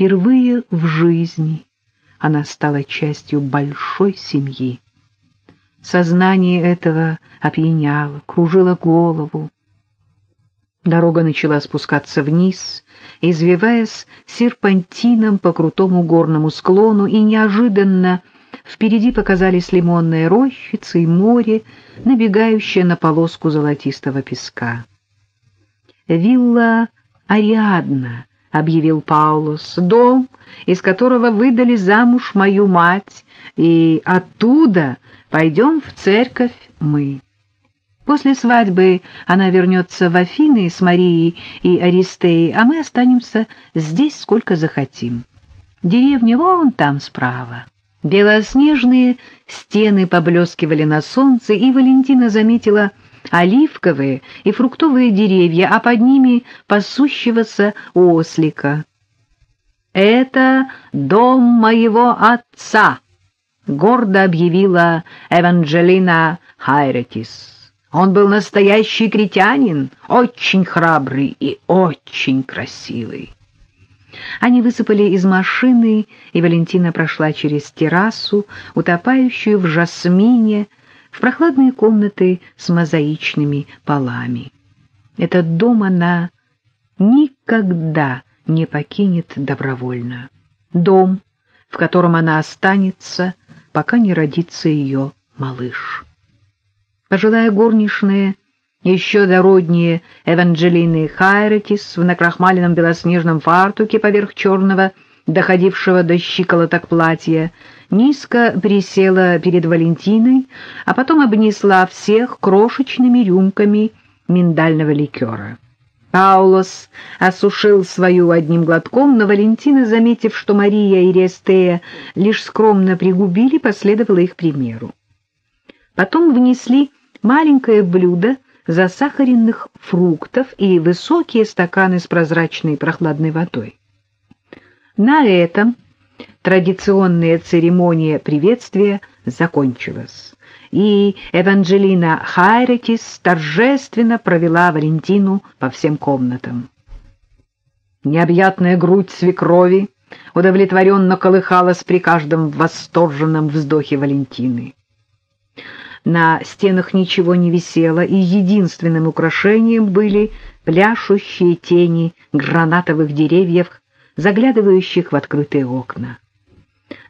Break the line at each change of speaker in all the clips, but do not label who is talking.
Впервые в жизни она стала частью большой семьи. Сознание этого опьяняло, кружило голову. Дорога начала спускаться вниз, извиваясь серпантином по крутому горному склону, и неожиданно впереди показались лимонные рощицы и море, набегающее на полоску золотистого песка. «Вилла Ариадна», — объявил Паулус, — «дом, из которого выдали замуж мою мать, и оттуда пойдем в церковь мы». После свадьбы она вернется в Афины с Марией и Аристеей, а мы останемся здесь сколько захотим. Деревня вон там справа. Белоснежные стены поблескивали на солнце, и Валентина заметила оливковые и фруктовые деревья, а под ними пасущегося ослика. «Это дом моего отца», — гордо объявила Эванджелина Хайретис. Он был настоящий критянин, очень храбрый и очень красивый. Они высыпали из машины, и Валентина прошла через террасу, утопающую в жасмине, в прохладные комнаты с мозаичными полами. Этот дом она никогда не покинет добровольно. Дом, в котором она останется, пока не родится ее малыш. Пожилая горничная, еще дороднее Эванджелины Хайретис в накрахмаленном белоснежном фартуке поверх черного, доходившего до щиколоток платья, низко присела перед Валентиной, а потом обнесла всех крошечными рюмками миндального ликера. Паулос осушил свою одним глотком, но Валентина, заметив, что Мария и Рестея лишь скромно пригубили, последовала их примеру. Потом внесли маленькое блюдо засахаренных фруктов и высокие стаканы с прозрачной прохладной водой. На этом традиционная церемония приветствия закончилась, и Эванжелина Хайретис торжественно провела Валентину по всем комнатам. Необъятная грудь свекрови удовлетворенно колыхалась при каждом восторженном вздохе Валентины. На стенах ничего не висело, и единственным украшением были пляшущие тени гранатовых деревьев, заглядывающих в открытые окна.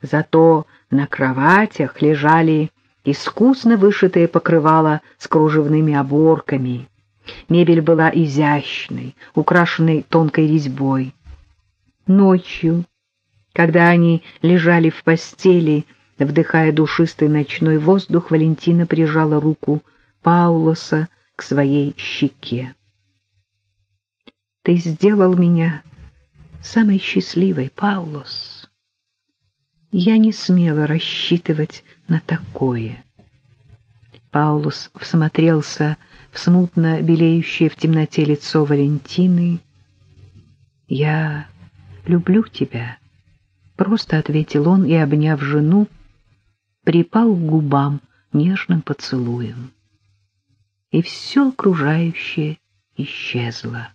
Зато на кроватях лежали искусно вышитые покрывала с кружевными оборками. Мебель была изящной, украшенной тонкой резьбой. Ночью, когда они лежали в постели, Вдыхая душистый ночной воздух, Валентина прижала руку Паулоса к своей щеке. «Ты сделал меня самой счастливой, Паулос. Я не смела рассчитывать на такое». Паулус всмотрелся в смутно белеющее в темноте лицо Валентины. «Я люблю тебя», — просто ответил он и, обняв жену, припал к губам нежным поцелуем. И все окружающее исчезло.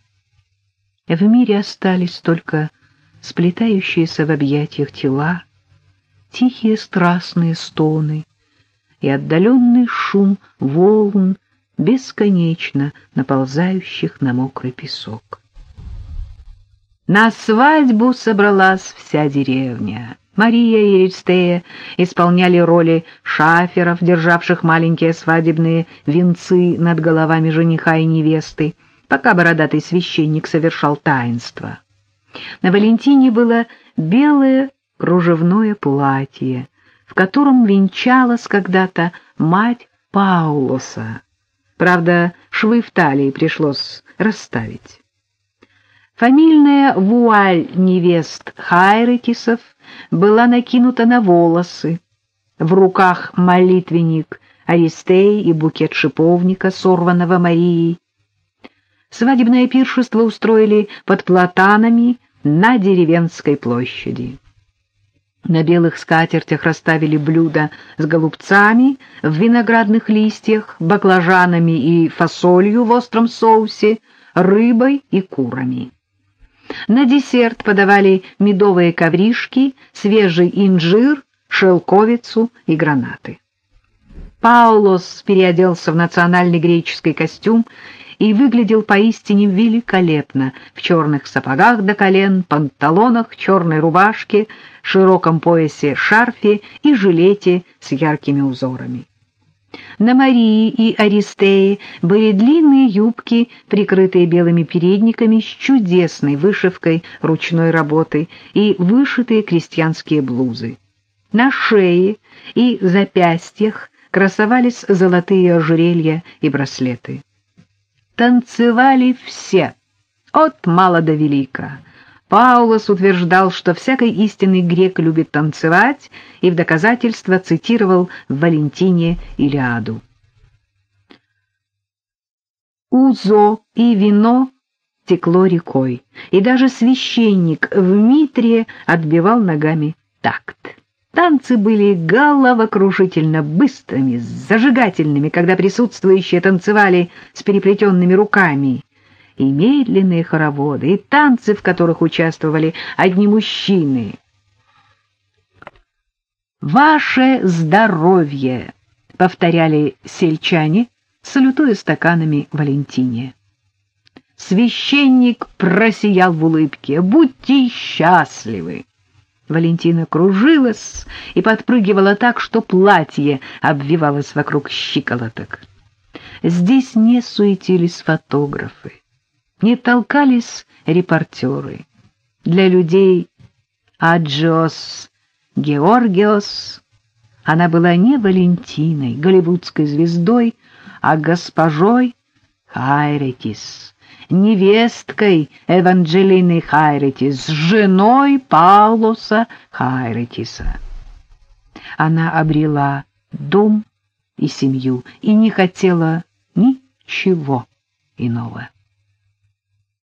В мире остались только сплетающиеся в объятиях тела, тихие страстные стоны и отдаленный шум волн, бесконечно наползающих на мокрый песок. На свадьбу собралась вся деревня. Мария и Эристея исполняли роли шаферов, державших маленькие свадебные венцы над головами жениха и невесты, пока бородатый священник совершал таинство. На Валентине было белое кружевное платье, в котором венчалась когда-то мать Паулоса. Правда, швы в талии пришлось расставить. Фамильная вуаль невест Хайретисов была накинута на волосы. В руках молитвенник Аристей и букет шиповника, сорванного Марией. Свадебное пиршество устроили под платанами на деревенской площади. На белых скатертях расставили блюда с голубцами в виноградных листьях, баклажанами и фасолью в остром соусе, рыбой и курами. На десерт подавали медовые ковришки, свежий инжир, шелковицу и гранаты. Паулос переоделся в национальный греческий костюм и выглядел поистине великолепно в черных сапогах до колен, панталонах, черной рубашке, широком поясе шарфе и жилете с яркими узорами. На Марии и Аристее были длинные юбки, прикрытые белыми передниками с чудесной вышивкой ручной работы и вышитые крестьянские блузы. На шее и запястьях красовались золотые ожерелья и браслеты. Танцевали все, от мала до велика. Паулос утверждал, что всякий истинный грек любит танцевать, и в доказательство цитировал Валентине Илиаду. Узо и вино текло рекой, и даже священник в Митре отбивал ногами такт. Танцы были головокружительно быстрыми, зажигательными, когда присутствующие танцевали с переплетенными руками, и медленные хороводы, и танцы, в которых участвовали одни мужчины. «Ваше здоровье!» — повторяли сельчане, салютуя стаканами Валентине. Священник просиял в улыбке. «Будьте счастливы!» Валентина кружилась и подпрыгивала так, что платье обвивалось вокруг щиколоток. Здесь не суетились фотографы, не толкались репортеры. Для людей Аджиос Георгиос она была не Валентиной, голливудской звездой, а госпожой Хайретис невесткой Эванджелины Хайретис, женой Паулоса Хайретиса. Она обрела дом и семью и не хотела ничего иного.